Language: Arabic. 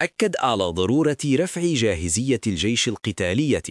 أكد على ضرورة رفع جاهزية الجيش القتالية.